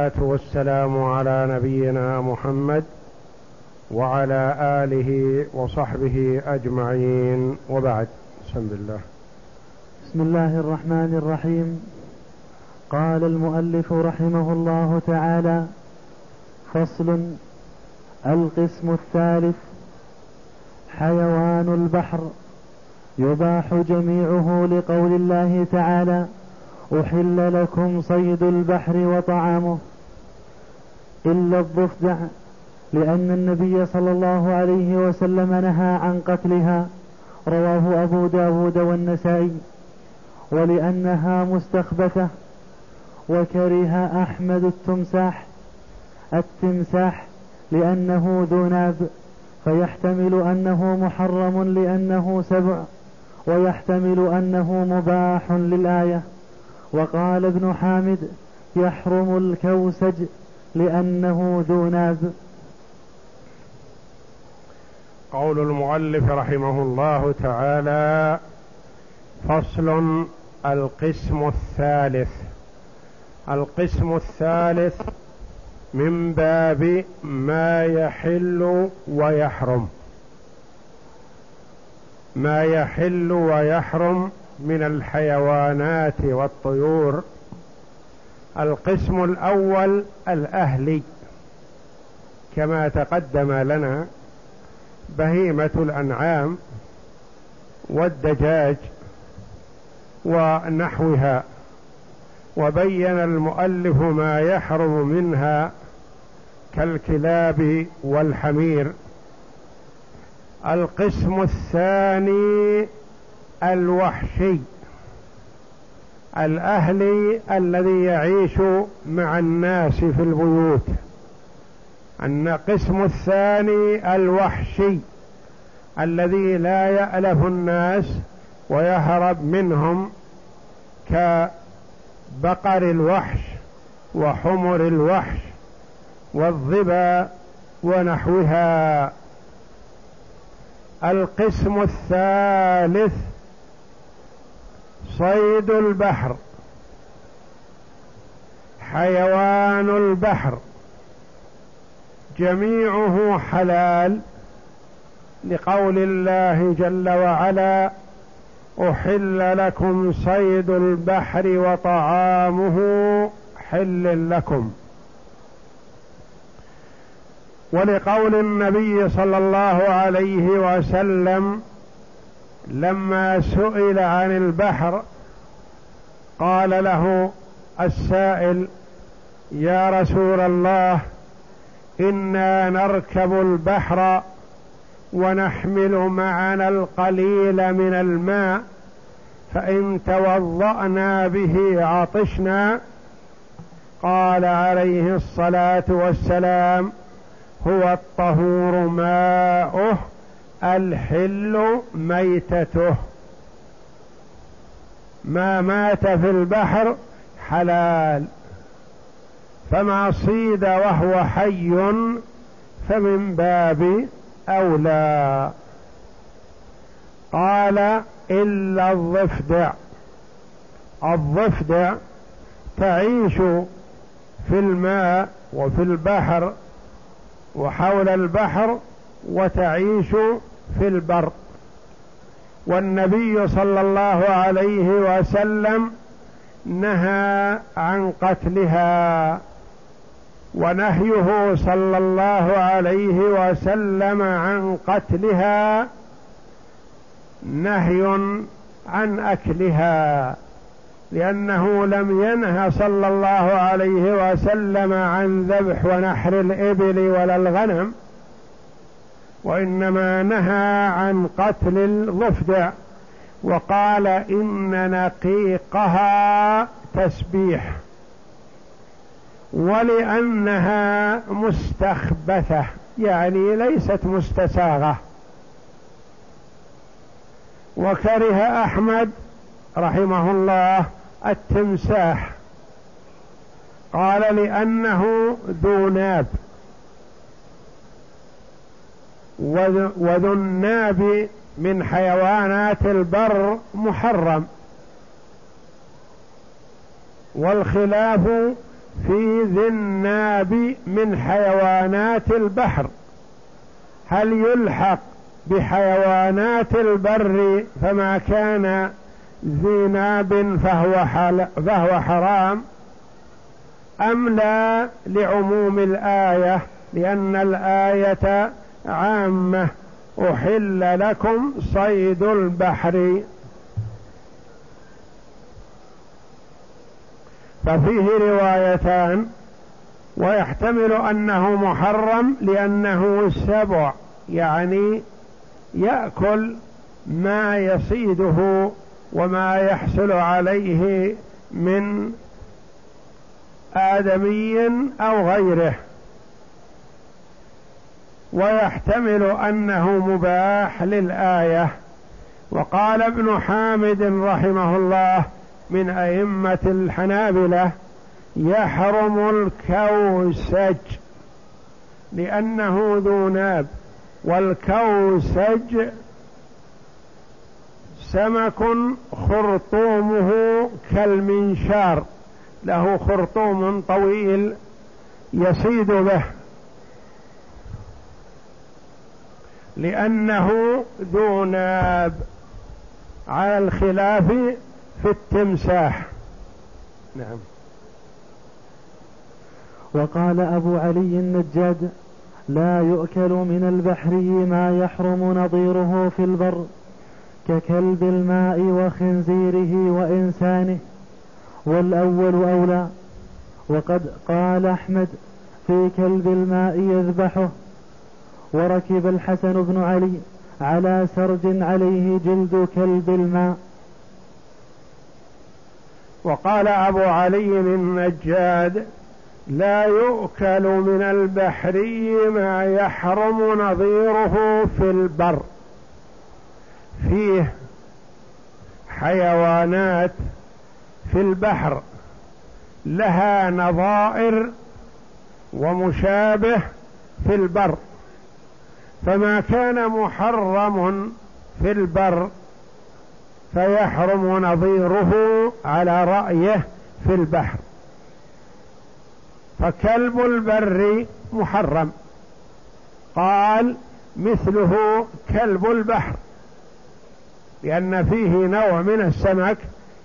والسلام على نبينا محمد وعلى آله وصحبه أجمعين. وبعد بسم الله. بسم الله الرحمن الرحيم. قال المؤلف رحمه الله تعالى فصل القسم الثالث حيوان البحر. يباح جميعه لقول الله تعالى أحل لكم صيد البحر وطعامه. إلا الضفدع لأن النبي صلى الله عليه وسلم نهى عن قتلها. رواه أبو داود والنسائي. ولأنها مستخبثة. وكره أحمد التمساح. التمساح لأنه ذو ناب. فيحتمل أنه محرم لأنه سبع. ويحتمل أنه مباح للآية. وقال ابن حامد يحرم الكوسج. لأنه ذو ناب قول المؤلف رحمه الله تعالى فصل القسم الثالث. القسم الثالث من باب ما يحل ويحرم. ما يحل ويحرم من الحيوانات والطيور. القسم الأول الأهلي كما تقدم لنا بهيمة الأنعام والدجاج ونحوها وبين المؤلف ما يحرم منها كالكلاب والحمير. القسم الثاني الوحشي. الاهلي الذي يعيش مع الناس في البيوت. القسم الثاني الوحشي الذي لا يألف الناس ويهرب منهم كبقر الوحش وحمر الوحش والظبا ونحوها. القسم الثالث صيد البحر حيوان البحر جميعه حلال لقول الله جل وعلا أحل لكم صيد البحر وطعامه حل لكم. ولقول النبي صلى الله عليه وسلم لما سئل عن البحر قال له السائل يا رسول الله إنا نركب البحر ونحمل معنا القليل من الماء فإن توضأنا به عطشنا. قال عليه الصلاة والسلام هو الطهور ماؤه الحل ميتته. ما مات في البحر حلال. فما صيد وهو حي فمن باب أولى. قال إلا الضفدع. الضفدع تعيش في الماء وفي البحر وحول البحر وتعيش في البر. والنبي صلى الله عليه وسلم نهى عن قتلها. ونهيه صلى الله عليه وسلم عن قتلها نهي عن أكلها. لأنه لم ينهى صلى الله عليه وسلم عن ذبح ونحر الإبل ولا الغنم. وإنما نهى عن قتل الضفدع وقال إن نقيقها تسبيح ولأنها مستخبثة يعني ليست مستساغة. وكره أحمد رحمه الله التمساح قال لأنه ذو ناب. وذو الناب من حيوانات البر محرم. والخلاف في ذي الناب من حيوانات البحر. هل يلحق بحيوانات البر فما كان ذي ناب فهو, فهو حرام؟ أم لا لعموم الآية لأن الآية عامة أحل لكم صيد البحر. ففيه روايتان ويحتمل أنه محرم لأنه سبع يعني يأكل ما يصيده وما يحصل عليه من آدمي أو غيره. ويحتمل أنه مباح للآية. وقال ابن حامد رحمه الله من أئمة الحنابلة يحرم الكوسج لأنه ذو ناب. والكوسج سمك خرطومه كالمنشار له خرطوم طويل يصيد به. لأنه ذو ناب على الخلاف في التمساح. نعم. وقال أبو علي النجاد لا يؤكل من البحري ما يحرم نظيره في البر ككلب الماء وخنزيره وإنسانه والأول أولى. وقد قال أحمد في كلب الماء يذبحه. وركب الحسن بن علي على سرج عليه جلد كلب الماء. وقال أبو علي النجاد لا يؤكل من البحري ما يحرم نظيره في البر. فيه حيوانات في البحر لها نظائر ومشابه في البر. فما كان محرم في البر فيحرم نظيره على رأيه في البحر. فكلب البر محرم. قال مثله كلب البحر لأن فيه نوع من السمك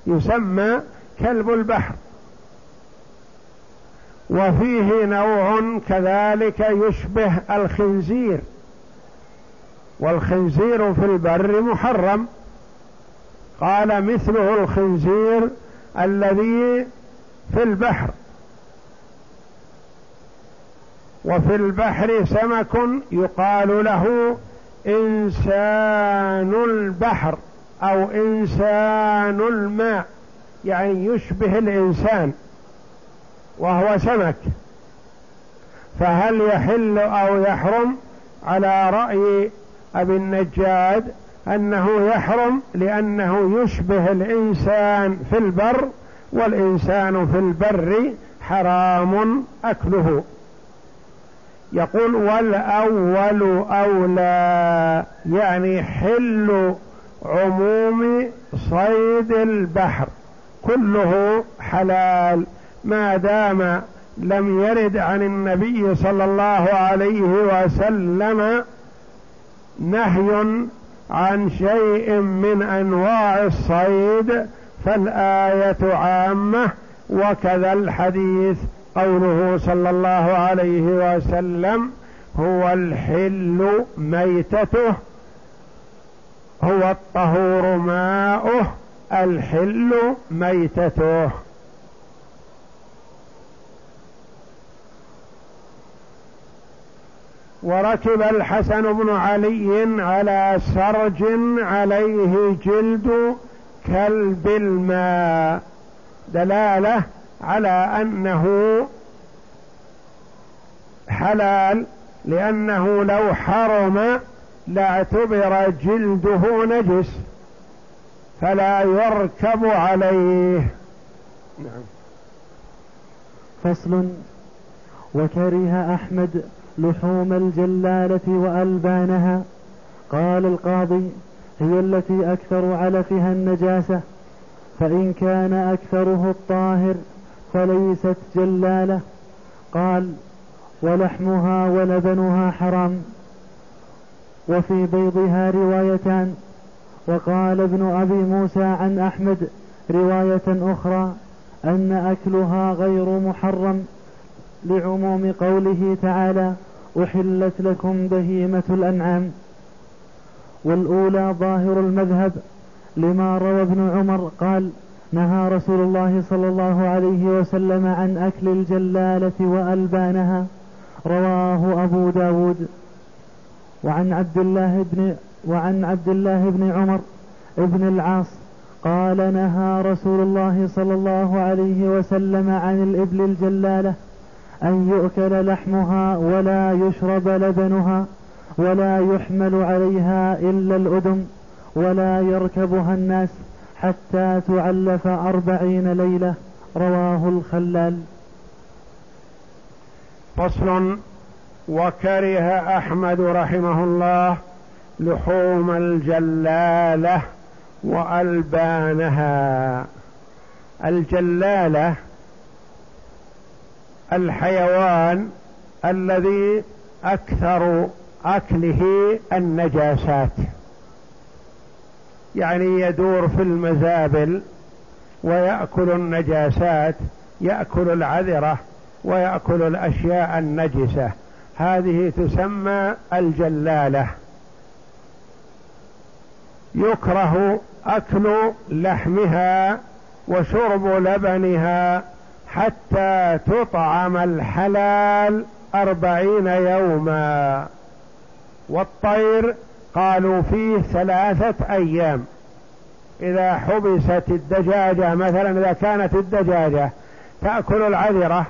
يسمى كلب البحر. وفيه نوع كذلك يشبه الخنزير. والخنزير في البر محرم. قال مثله الخنزير الذي في البحر. وفي البحر سمك يقال له إنسان البحر أو إنسان الماء يعني يشبه الإنسان وهو سمك. فهل يحل أو يحرم؟ على رأي أبي النجاد أنه يحرم لأنه يشبه الإنسان في البر والإنسان في البر حرام أكله. يقول والأول أولى يعني حل عموم صيد البحر. كله حلال ما دام لم يرد عن النبي صلى الله عليه وسلم نهي عن شيء من أنواع الصيد فالآية عامة وكذا الحديث قوله صلى الله عليه وسلم هو الحل ميتته هو الطهور ماؤه الحل ميتته. وركب الحسن بن علي على سرج عليه جلد كلب الماء. دلالة على أنه حلال لأنه لو حرم لاعتبر جلده نجس فلا يركب عليه. نعم. فصل. وكره أحمد لحوم الجلالة وألبانها. قال القاضي هي التي أكثر علفها النجاسة. فإن كان أكثره الطاهر فليست جلالة. قال ولحمها ولبنها حرام. وفي بيضها روايتان. وقال ابن أبي موسى عن أحمد رواية أخرى أن أكلها غير محرم. لعموم قوله تعالى أحلت لكم بهيمة الأنعام. والأولى ظاهر المذهب لما روى ابن عمر قال نهى رسول الله صلى الله عليه وسلم عن أكل الجلالة وألبانها. رواه أبو داود. وعن عبد الله بن وعن عبد الله بن عمر ابن العاص قال نهى رسول الله صلى الله عليه وسلم عن الإبل الجلالة أن يؤكل لحمها ولا يشرب لبنها ولا يحمل عليها إلا الأدم ولا يركبها الناس حتى تعلف أربعين ليلة. رواه الخلال. فصل وكره أحمد رحمه الله لحوم الجلالة وألبانها. الجلالة الحيوان الذي أكثر أكله النجاسات. يعني يدور في المزابل ويأكل النجاسات يأكل العذرة ويأكل الأشياء النجسة. هذه تسمى الجلالة. يكره أكل لحمها وشرب لبنها حتى تطعم الحلال أربعين يوما. والطير قالوا فيه ثلاثة أيام. إذا حبست الدجاجة مثلا إذا كانت الدجاجة تأكل العذرة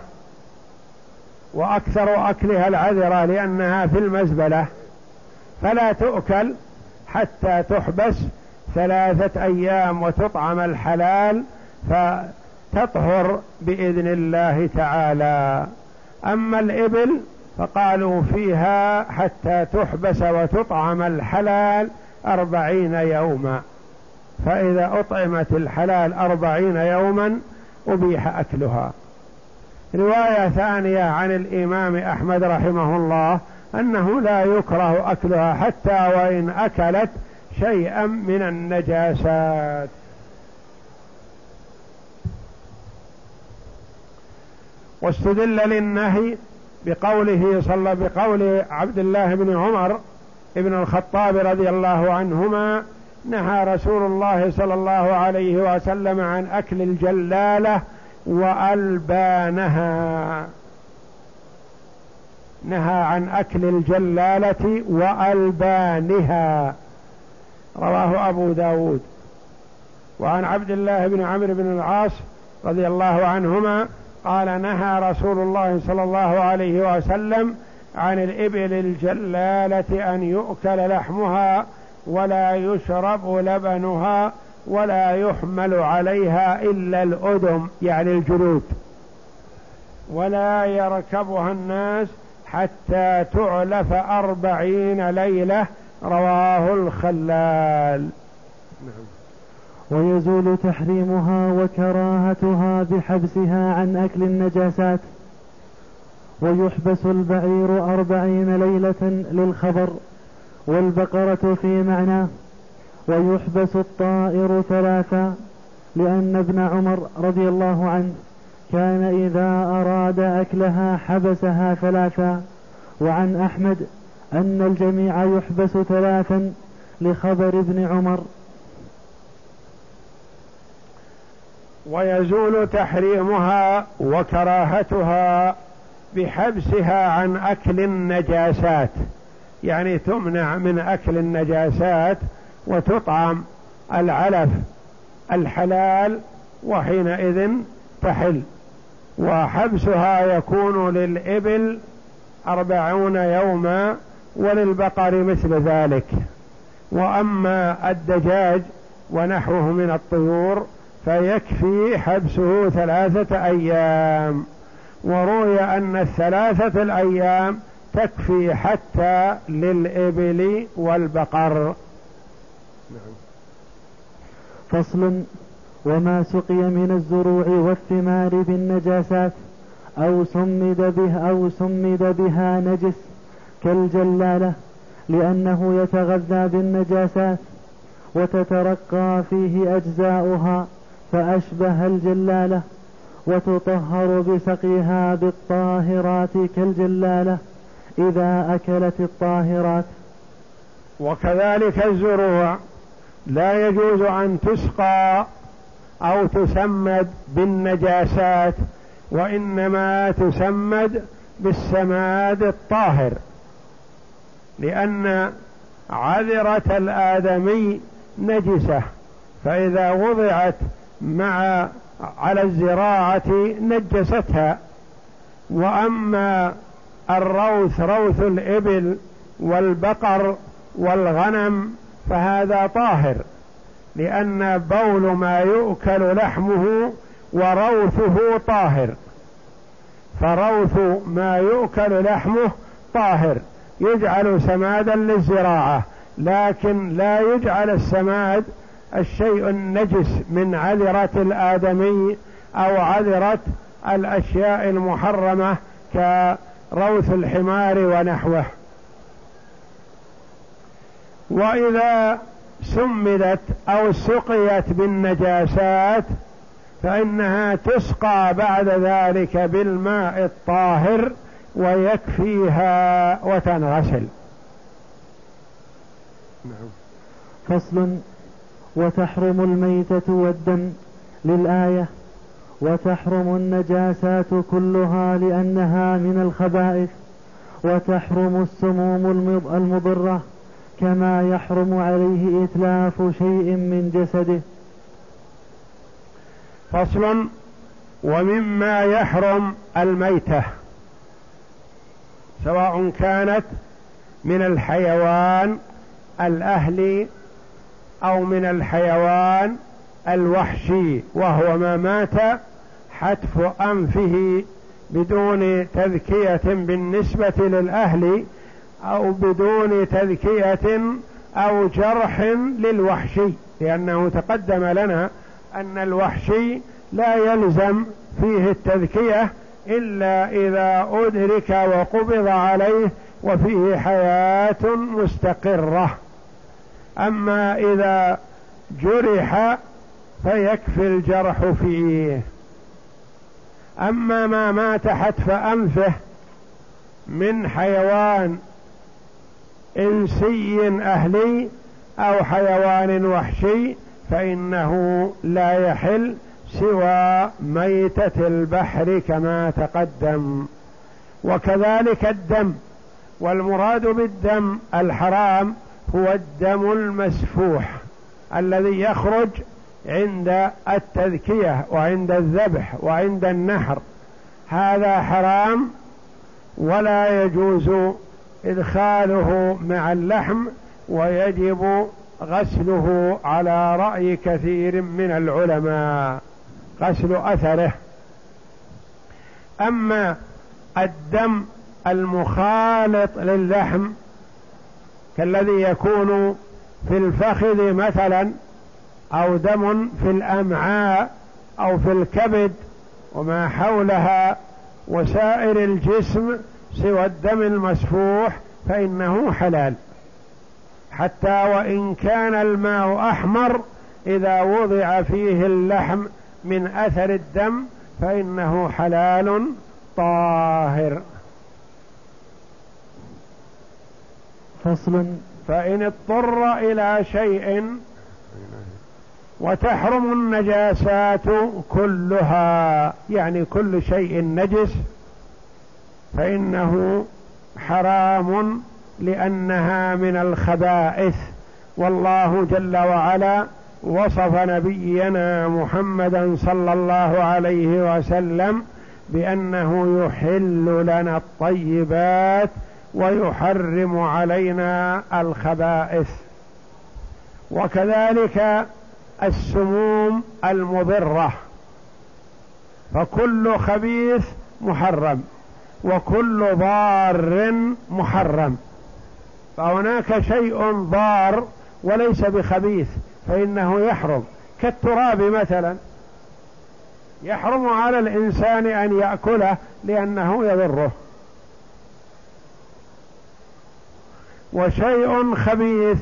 وأكثر أكلها العذرة لأنها في المزبلة فلا تؤكل حتى تحبس ثلاثة أيام وتطعم الحلال. فتطهر بإذن الله تعالى. أما الإبل فقالوا فيها حتى تحبس وتطعم الحلال أربعين يوما. فإذا أطعمت الحلال أربعين يوما أبيح أكلها. رواية ثانية عن الإمام أحمد رحمه الله أنه لا يكره أكلها حتى وإن أكلت شيئا من النجاسات. واستدل للنهي بقوله صلى بقول عبد الله بن عمر ابن الخطاب رضي الله عنهما نهى رسول الله صلى الله عليه وسلم عن أكل الجلالة وألبانها. نهى عن أكل الجلالة وألبانها. رواه أبو داود. وعن عبد الله بن عمرو بن العاص رضي الله عنهما قال نهى رسول الله صلى الله عليه وسلم عن الإبل الجلالة أن يؤكل لحمها ولا يشرب لبنها ولا يحمل عليها إلا الأدم يعني الجلود ولا يركبها الناس حتى تعلف أربعين ليلة رواه الخلال نعم. ويزول تحريمها وكراهتها بحبسها عن أكل النجاسات. ويحبس البعير أربعين ليلة للخبر والبقرة في معناه ويحبس الطائر ثلاثا لأن ابن عمر رضي الله عنه كان إذا أراد أكلها حبسها ثلاثا. وعن أحمد أن الجميع يحبس ثلاثا لخبر ابن عمر ويزول تحريمها وكراهتها بحبسها عن أكل النجاسات. يعني تمنع من أكل النجاسات وتطعم العلف الحلال وحينئذ تحل. وحبسها يكون للإبل أربعون يوما وللبقر مثل ذلك. وأما الدجاج ونحوه من الطيور فيكفي حبسه ثلاثة أيام. وروي أن الثلاثة الأيام تكفي حتى للإبل والبقر. فصل. وما سقي من الزروع والثمار بالنجاسات. أو سمد به أو سمد بها نجس كالجلالة لأنه يتغذى بالنجاسات. وتترقى فيه أجزاؤها. فأشبه الجلالة وتطهر بسقيها بالطاهرات كالجلالة إذا أكلت الطاهرات. وكذلك الزروع لا يجوز أن تسقى أو تسمد بالنجاسات وإنما تسمد بالسماد الطاهر لأن عذرة الآدمي نجسة فإذا وضعت مع على الزراعة نجستها. وأما الروث روث الإبل والبقر والغنم فهذا طاهر لأن بول ما يؤكل لحمه وروثه طاهر. فروث ما يؤكل لحمه طاهر يجعل سمادا للزراعة لكن لا يجعل السماد الشيء النجس من عذرة الآدمي أو عذرة الأشياء المحرمة كروث الحمار ونحوه وإذا سمدت أو سقيت بالنجاسات فإنها تسقى بعد ذلك بالماء الطاهر ويكفيها وتنغسل نعم. فصل وتحرم الميتة والدم للآية وتحرم النجاسات كلها لأنها من الخبائث وتحرم السموم المضرة كما يحرم عليه إتلاف شيء من جسده. فصل ومما يحرم الميتة سواء كانت من الحيوان الأهلي أو من الحيوان الوحشي وهو ما مات حتف أنفه بدون تذكية بالنسبة للأهل أو بدون تذكية أو جرح للوحشي لأنه تقدم لنا أن الوحشي لا يلزم فيه التذكية إلا إذا أدرك وقبض عليه وفيه حياة مستقرة. أما إذا جرح فيكفي الجرح فيه. أما ما مات حتف أنفه من حيوان إنسي أهلي أو حيوان وحشي فإنه لا يحل سوى ميتة البحر كما تقدم. وكذلك الدم والمراد بالدم الحرام هو الدم المسفوح الذي يخرج عند التذكية وعند الذبح وعند النحر. هذا حرام ولا يجوز إدخاله مع اللحم ويجب غسله على رأي كثير من العلماء غسل أثره. أما الدم المخالط للحم كالذي يكون في الفخذ مثلا أو دم في الأمعاء أو في الكبد وما حولها وسائر الجسم سوى الدم المسفوح فإنه حلال. حتى وإن كان الماء أحمر إذا وضع فيه اللحم من أثر الدم فإنه حلال طاهر. فصل فإن اضطر إلى شيء وتحرم النجاسات كلها يعني كل شيء نجس فإنه حرام لأنها من الخبائث. والله جل وعلا وصف نبينا محمدا صلى الله عليه وسلم بأنه يحل لنا الطيبات ويحرم علينا الخبائث. وكذلك السموم المضرة. فكل خبيث محرم وكل ضار محرم. فهناك شيء ضار وليس بخبيث فإنه يحرم. كالتراب مثلا. يحرم على الإنسان أن يأكله لأنه يضره. وشيء خبيث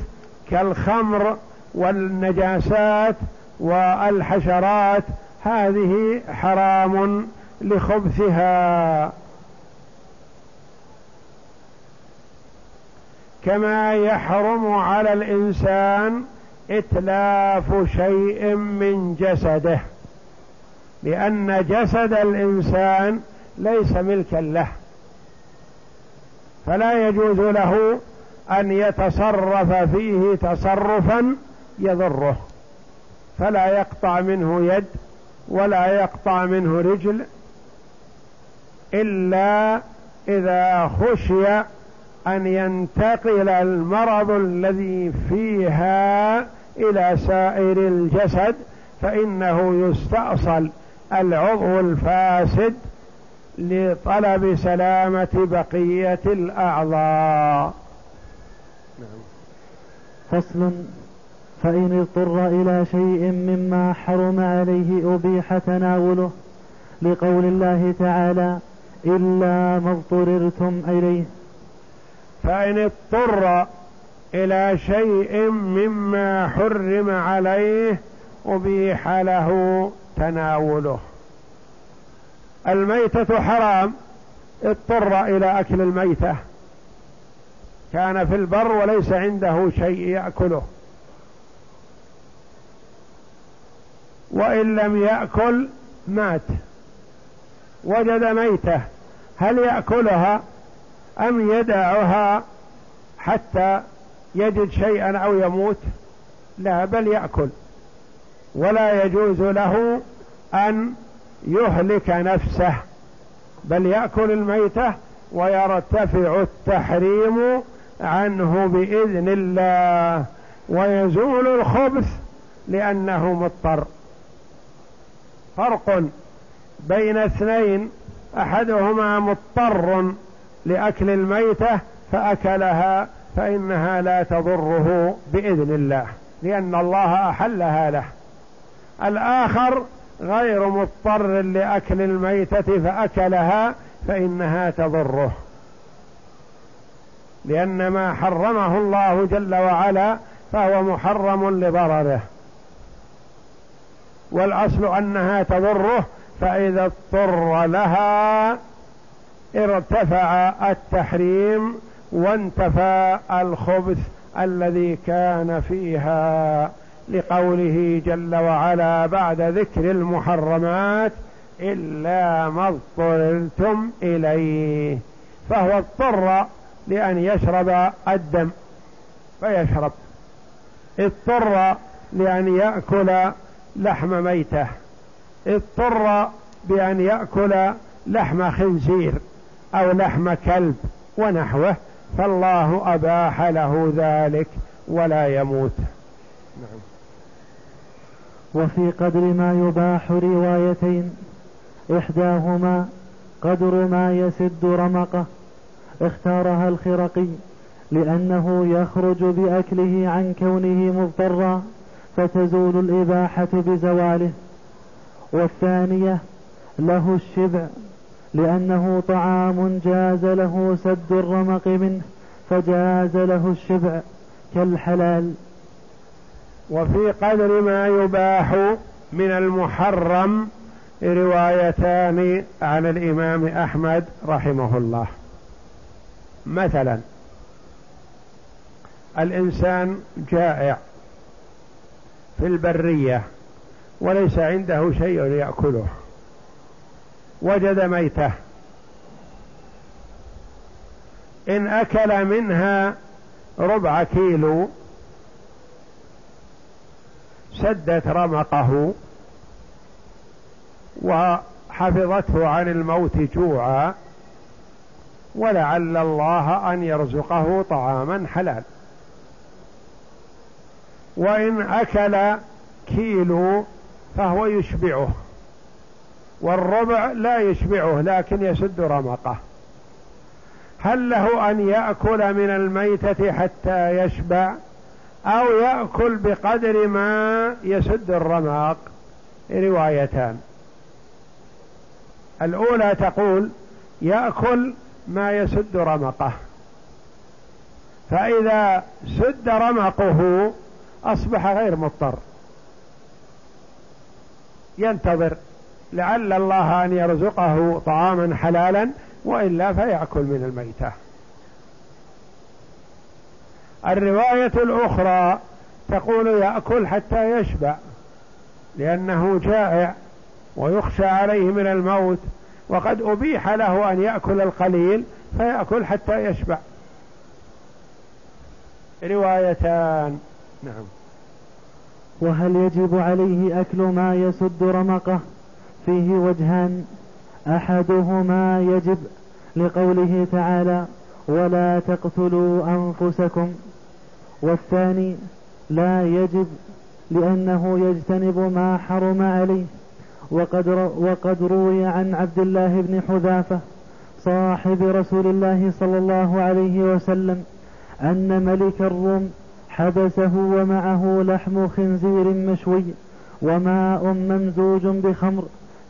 كالخمر والنجاسات والحشرات هذه حرام لخبثها. كما يحرم على الإنسان إتلاف شيء من جسده لأن جسد الإنسان ليس ملكا له فلا يجوز له أن يتصرف فيه تصرفا يضره فلا يقطع منه يد ولا يقطع منه رجل إلا إذا خشي أن ينتقل المرض الذي فيها إلى سائر الجسد فإنه يستأصل العضو الفاسد لطلب سلامة بقية الأعضاء. فصل فإن اضطر إلى شيء مما حرم عليه أبيح تناوله لقول الله تعالى إلا ما اضطررتم إليه. فإن اضطر إلى شيء مما حرم عليه أبيح له تناوله. الميتة حرام اضطر إلى أكل الميتة. كان في البر وليس عنده شيء يأكله. وإن لم يأكل مات. وجد ميتة. هل يأكلها؟ أم يدعها حتى يجد شيئا أو يموت؟ لا بل يأكل. ولا يجوز له أن يهلك نفسه. بل يأكل الميتة ويرتفع التحريم عنه بإذن الله ويزول الخبث لأنه مضطر. فرق بين اثنين أحدهما مضطر لأكل الميتة فأكلها فإنها لا تضره بإذن الله لأن الله أحلها له. الآخر غير مضطر لأكل الميتة فأكلها فإنها تضره. لأن ما حرمه الله جل وعلا فهو محرم لضرره. والأصل أنها تضره فإذا اضطر لها ارتفع التحريم وانتفى الخبث الذي كان فيها لقوله جل وعلا بعد ذكر المحرمات إلا ما اضطررتم إليه. فهو اضطر لأن يشرب الدم فيشرب. اضطر لأن يأكل لحم ميتة. اضطر بأن يأكل لحم خنزير أو لحم كلب ونحوه. فالله أباح له ذلك ولا يموت. نعم. وفي قدر ما يباح روايتين إحداهما قدر ما يسد رمقه اختارها الخرقي لأنه يخرج بأكله عن كونه مضطرا فتزول الإباحة بزواله. والثانية له الشبع لأنه طعام جاز له سد الرمق منه فجاز له الشبع كالحلال. وفي قدر ما يباح من المحرم روايتان عن الإمام أحمد رحمه الله. مثلا الإنسان جائع في البرية وليس عنده شيء يأكله وجد ميتة. إن أكل منها ربع كيلو سدت رمقه وحفظته عن الموت جوعا ولعل الله أن يرزقه طعاما حلال وإن أكل كيلو فهو يشبعه والربع لا يشبعه لكن يسد رمقه. هل له أن يأكل من الميتة حتى يشبع أو يأكل بقدر ما يسد الرماق؟ روايتان. الأولى تقول يأكل ما يسد رمقه. فإذا سد رمقه أصبح غير مضطر. ينتظر. لعل الله أن يرزقه طعاما حلالا وإلا فيأكل من الميتة. الرواية الأخرى تقول يأكل حتى يشبع لأنه جائع ويخشى عليه من الموت. وقد أبيح له أن يأكل القليل فيأكل حتى يشبع. روايتان. نعم. وهل يجب عليه أكل ما يسد رمقه؟ فيه وجهان. أحدهما يجب لقوله تعالى ولا تقتلوا أنفسكم. والثاني لا يجب لأنه يجتنب ما حرم عليه. وقد, وقد روي عن عبد الله بن حذافة صاحب رسول الله صلى الله عليه وسلم أن ملك الروم حبسه ومعه لحم خنزير مشوي وماء ممزوج بخمر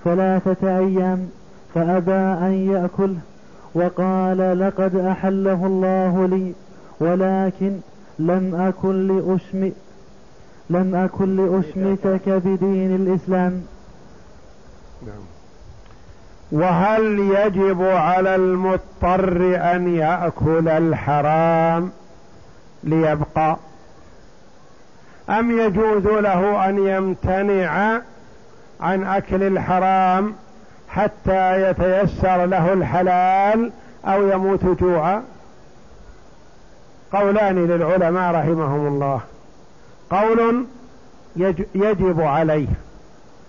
ثلاثة أيام فأبى أن يأكله وقال لقد أحله الله لي ولكن لم أكن لأشمئ لم أكن لأشمتك بدين الإسلام نعم. وهل يجب على المضطر أن يأكل الحرام ليبقى؟ أم يجوز له أن يمتنع عن أكل الحرام حتى يتيسر له الحلال أو يموت جوعا؟ قولان للعلماء رحمهم الله. قول يجب عليه.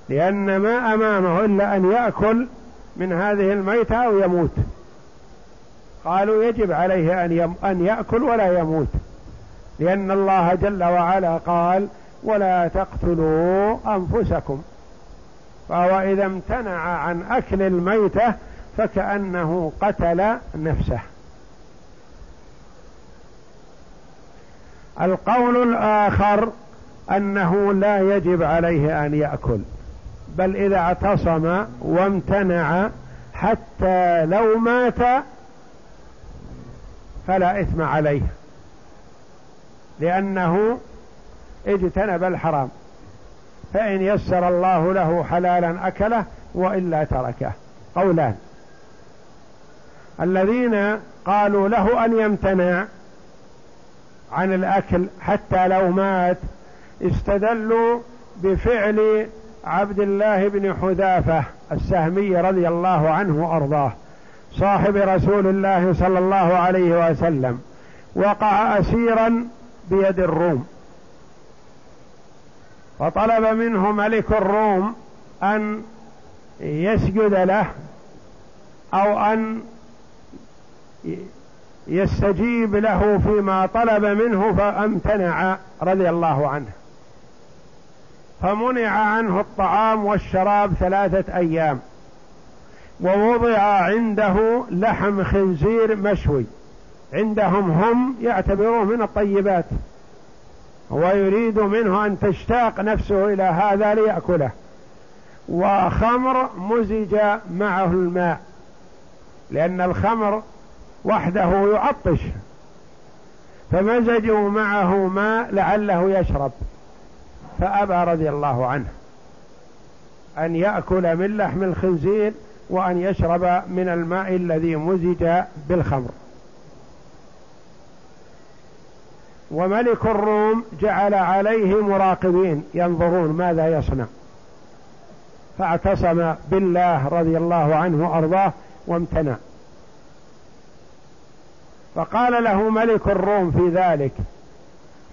لأن ما أمامه إلا أن يأكل من هذه الميتة أو يموت. قالوا يجب عليه أن, أن يأكل ولا يموت. لأن الله جل وعلا قال ولا تقتلوا أنفسكم. فهو إذا امتنع عن أكل الميتة فكأنه قتل نفسه. القول الآخر أنه لا يجب عليه أن يأكل. بل إذا اعتصم وامتنع حتى لو مات فلا إثم عليه لأنه اجتنب الحرام فإن يسر الله له حلالا أكله وإلا تركه. قولان الذين قالوا له أن يمتنع عن الأكل حتى لو مات استدلوا بفعل عبد الله بن حذافة السهمي رضي الله عنه وأرضاه صاحب رسول الله صلى الله عليه وسلم وقع أسيرا بيد الروم. فطلب منه ملك الروم أن يسجد له أو أن يستجيب له فيما طلب منه فامتنع رضي الله عنه. فمنع عنه الطعام والشراب ثلاثة أيام. ووضع عنده لحم خنزير مشوي. عندهم هم يعتبروه من الطيبات. ويريد منه أن تشتاق نفسه إلى هذا ليأكله. وخمر مزج معه الماء. لأن الخمر وحده يعطش. فمزجوا معه ماء لعله يشرب. فأبى رضي الله عنه أن يأكل من لحم الخنزير وأن يشرب من الماء الذي مزج بالخمر. وملك الروم جعل عليه مراقبين ينظرون ماذا يصنع. فاعتصم بالله رضي الله عنه وأرضاه وامتنع. فقال له ملك الروم في ذلك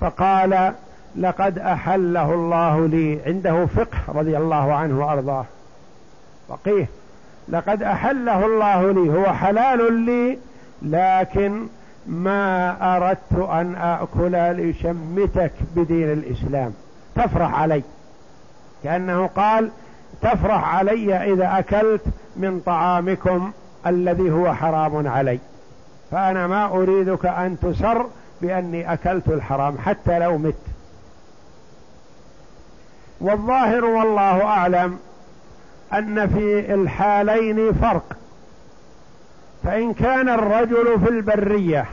فقال لقد أحله الله لي. عنده فقه رضي الله عنه وأرضاه. فقيه. لقد أحله الله لي. هو حلال لي لكن ما أردت أن أكل لشمتك بدين الإسلام. تفرح علي. كأنه قال تفرح علي إذا أكلت من طعامكم الذي هو حرام علي. فأنا ما أريدك أن تسر بأني أكلت الحرام حتى لو مت. والظاهر والله أعلم أن في الحالين فرق. فإن كان الرجل في البرية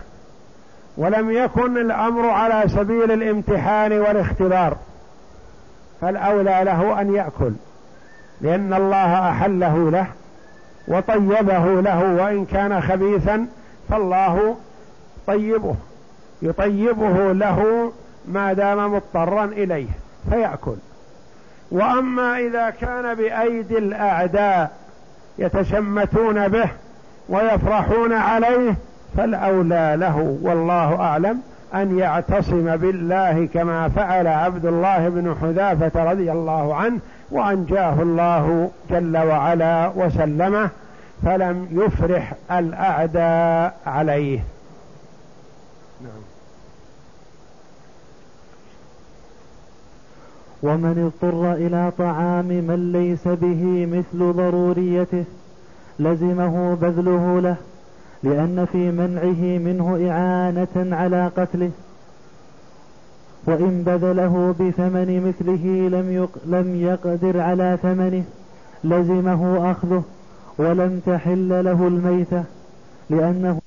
ولم يكن الأمر على سبيل الامتحان والاختبار فالأولى له أن يأكل لأن الله أحله له وطيبه له وإن كان خبيثا فالله طيبه يطيبه له ما دام مضطرا إليه فيأكل. وأما إذا كان بأيدي الأعداء يتشمتون به ويفرحون عليه فالأولى له والله أعلم أن يعتصم بالله كما فعل عبد الله بن حذافة رضي الله عنه وأنجاه الله جل وعلا وسلمه فلم يفرح الأعداء عليه. ومن اضطر إلى طعام من ليس به مثل ضروريته لزمه بذله له لأن في منعه منه إعانة على قتله. وإن بذله بثمن مثله لم, يق لم يقدر على ثمنه لزمه أخذه ولم تحل له الميتة لأنه